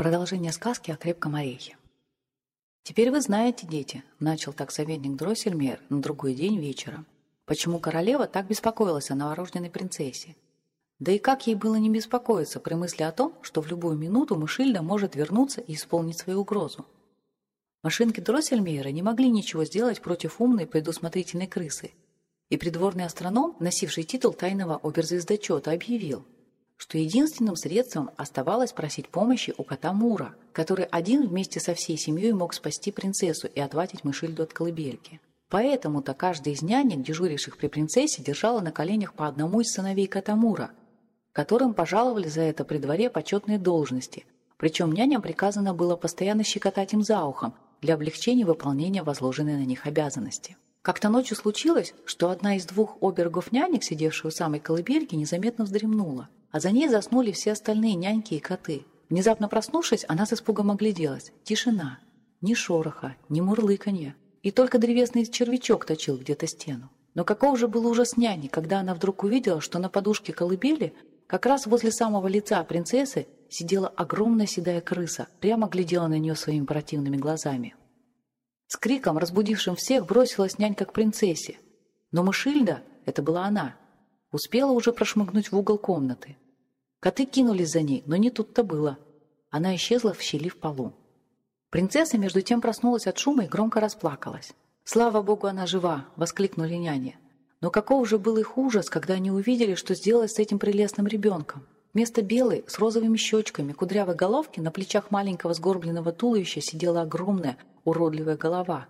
Продолжение сказки о крепком орехе. «Теперь вы знаете, дети», — начал так советник Дроссельмейр на другой день вечером, почему королева так беспокоилась о новорожденной принцессе. Да и как ей было не беспокоиться при мысли о том, что в любую минуту Мышильда может вернуться и исполнить свою угрозу. Машинки Дроссельмейра не могли ничего сделать против умной предусмотрительной крысы, и придворный астроном, носивший титул тайного оберзвездочета, объявил — что единственным средством оставалось просить помощи у кота Мура, который один вместе со всей семьей мог спасти принцессу и отвадить Мышильду от колыбельки. Поэтому-то каждая из нянек, дежуривших при принцессе, держала на коленях по одному из сыновей кота Мура, которым пожаловали за это при дворе почетные должности, причем няням приказано было постоянно щекотать им за ухом для облегчения выполнения возложенной на них обязанности. Как-то ночью случилось, что одна из двух обергов нянек, сидевших у самой колыбельки, незаметно вздремнула – а за ней заснули все остальные няньки и коты. Внезапно проснувшись, она с испугом огляделась. Тишина. Ни шороха, ни мурлыканья. И только древесный червячок точил где-то стену. Но каков же был ужас няни, когда она вдруг увидела, что на подушке колыбели, как раз возле самого лица принцессы, сидела огромная седая крыса, прямо глядела на нее своими противными глазами. С криком, разбудившим всех, бросилась нянька к принцессе. Но Мышильда, это была она, успела уже прошмыгнуть в угол комнаты. Коты кинулись за ней, но не тут-то было. Она исчезла в щели в полу. Принцесса между тем проснулась от шума и громко расплакалась. «Слава богу, она жива!» — воскликнули няни. Но каков же был их ужас, когда они увидели, что сделать с этим прелестным ребенком. Вместо белой, с розовыми щечками, кудрявой головки на плечах маленького сгорбленного туловища сидела огромная, уродливая голова.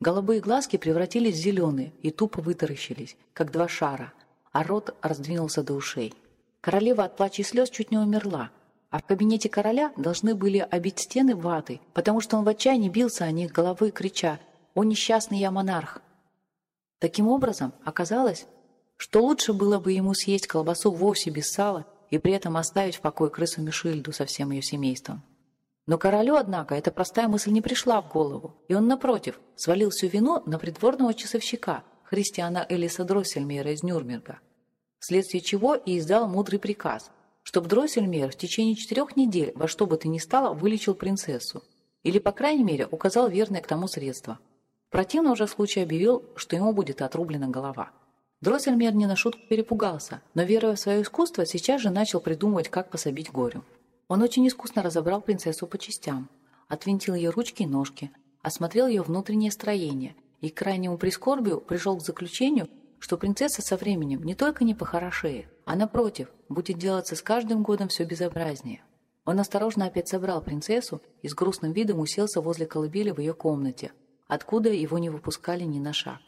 Голубые глазки превратились в зеленые и тупо вытаращились, как два шара, а рот раздвинулся до ушей. Королева от плача и слез чуть не умерла, а в кабинете короля должны были обить стены ватой, потому что он в отчаянии бился о них головой, крича «О, несчастный я монарх!». Таким образом, оказалось, что лучше было бы ему съесть колбасу вовсе без сала и при этом оставить в покое крысу Мишильду со всем ее семейством. Но королю, однако, эта простая мысль не пришла в голову, и он, напротив, свалил всю вину на придворного часовщика, Христиана Элиса Дроссельмейра из Нюрнберга, вследствие чего и издал мудрый приказ, чтобы Дроссельмейр в течение четырех недель во что бы то ни стало вылечил принцессу, или, по крайней мере, указал верное к тому средство. В противном же случае объявил, что ему будет отрублена голова. Дроссельмейр не на шутку перепугался, но, веруя в свое искусство, сейчас же начал придумывать, как пособить горю. Он очень искусно разобрал принцессу по частям, отвинтил ее ручки и ножки, осмотрел ее внутреннее строение и к крайнему прискорбию пришел к заключению, что принцесса со временем не только не похорошеет, а напротив, будет делаться с каждым годом все безобразнее. Он осторожно опять собрал принцессу и с грустным видом уселся возле колыбели в ее комнате, откуда его не выпускали ни на шаг.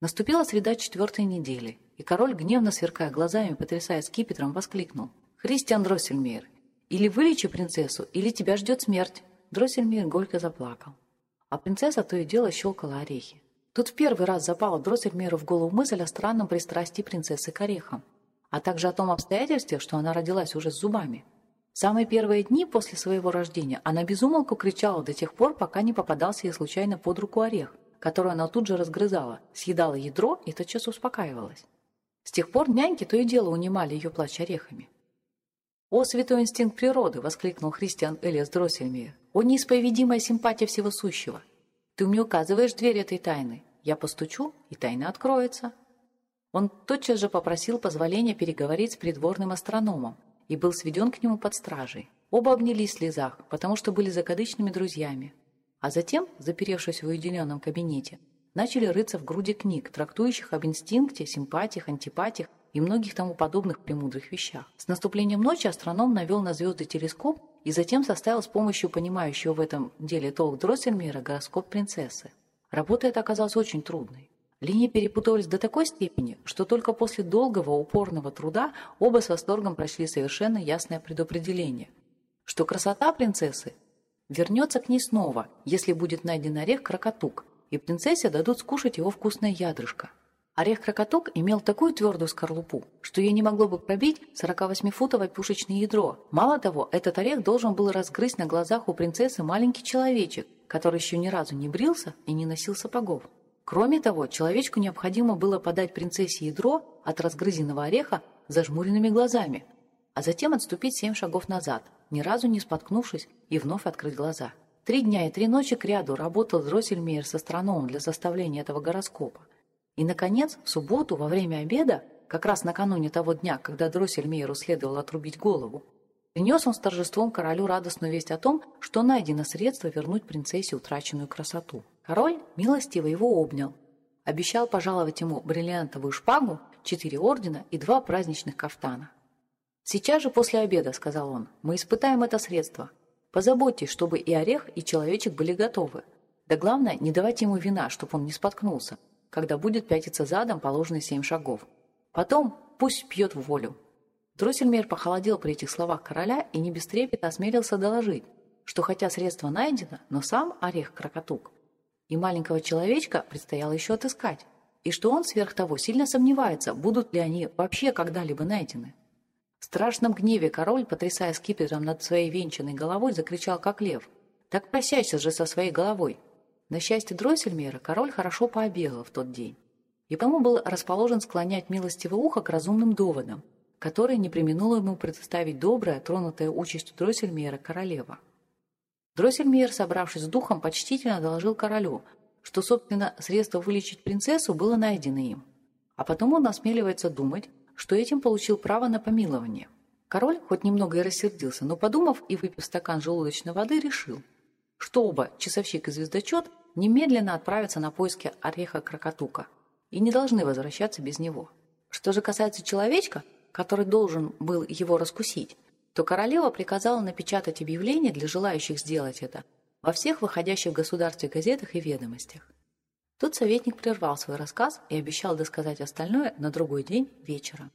Наступила среда четвертой недели, и король, гневно сверкая глазами, потрясая скипетром, воскликнул. «Христиан Дроссельмейр, или вылечи принцессу, или тебя ждет смерть!» Дроссельмейр горько заплакал. А принцесса то и дело щелкала орехи. Тут в первый раз запала Дроссельмейру в голову мысль о странном пристрастии принцессы к орехам, а также о том обстоятельстве, что она родилась уже с зубами. В самые первые дни после своего рождения она безумолку кричала до тех пор, пока не попадался ей случайно под руку орех, который она тут же разгрызала, съедала ядро и тотчас успокаивалась. С тех пор няньки то и дело унимали ее плач орехами. «О, святой инстинкт природы!» — воскликнул Христиан Элиас Дроссельмейер. «О, неисповедимая симпатия всего сущего! Ты мне указываешь дверь этой тайны. Я постучу, и тайна откроется». Он тотчас же попросил позволения переговорить с придворным астрономом и был сведен к нему под стражей. Оба обнялись в слезах, потому что были закадычными друзьями. А затем, заперевшись в уединенном кабинете, начали рыться в груди книг, трактующих об инстинкте, симпатиях, антипатиях и многих тому подобных премудрых вещах. С наступлением ночи астроном навел на звезды телескоп и затем составил с помощью понимающего в этом деле толк Дроссельмейра гороскоп принцессы. Работа эта оказалась очень трудной. Линии перепутывались до такой степени, что только после долгого упорного труда оба с восторгом прочли совершенно ясное предопределение, что красота принцессы вернется к ней снова, если будет найден орех крокотук, и принцессе дадут скушать его вкусное ядрышко – Орех-крокоток имел такую твердую скорлупу, что ее не могло бы пробить 48-футовое пушечное ядро. Мало того, этот орех должен был разгрызть на глазах у принцессы маленький человечек, который еще ни разу не брился и не носил сапогов. Кроме того, человечку необходимо было подать принцессе ядро от разгрызенного ореха зажмуренными глазами. а затем отступить семь шагов назад, ни разу не споткнувшись и вновь открыть глаза. Три дня и три ночи кряду работал Дроссельмейер с астрономом для составления этого гороскопа. И, наконец, в субботу во время обеда, как раз накануне того дня, когда Дроссельмейеру следовало отрубить голову, принес он с торжеством королю радостную весть о том, что найдено средство вернуть принцессе утраченную красоту. Король милостиво его обнял, обещал пожаловать ему бриллиантовую шпагу, четыре ордена и два праздничных кафтана. «Сейчас же после обеда», — сказал он, — «мы испытаем это средство. Позаботьтесь, чтобы и орех, и человечек были готовы. Да главное, не давайте ему вина, чтобы он не споткнулся, когда будет пятиться задом положенные семь шагов. Потом пусть пьет волю». Дроссельмейр похолодел при этих словах короля и не без трепета осмелился доложить, что хотя средство найдено, но сам орех крокотук. И маленького человечка предстояло еще отыскать, и что он сверх того сильно сомневается, будут ли они вообще когда-либо найдены. В страшном гневе король, потрясая скипетром над своей венчанной головой, закричал, как лев. «Так прощайся же со своей головой!» На счастье Дроссельмейра король хорошо пообегал в тот день, и потому был расположен склонять милостивое ухо к разумным доводам, которые не применула ему предоставить добрая, тронутая участью Дроссельмейра королева. Дроссельмейр, собравшись с духом, почтительно доложил королю, что, собственно, средство вылечить принцессу было найдено им, а потом он осмеливается думать, что этим получил право на помилование. Король хоть немного и рассердился, но, подумав и выпив стакан желудочной воды, решил, что оба, часовщик и звездочет, немедленно отправятся на поиски ореха Крокотука и не должны возвращаться без него. Что же касается человечка, который должен был его раскусить, то королева приказала напечатать объявление для желающих сделать это во всех выходящих в государстве газетах и ведомостях. Тут советник прервал свой рассказ и обещал досказать остальное на другой день вечером.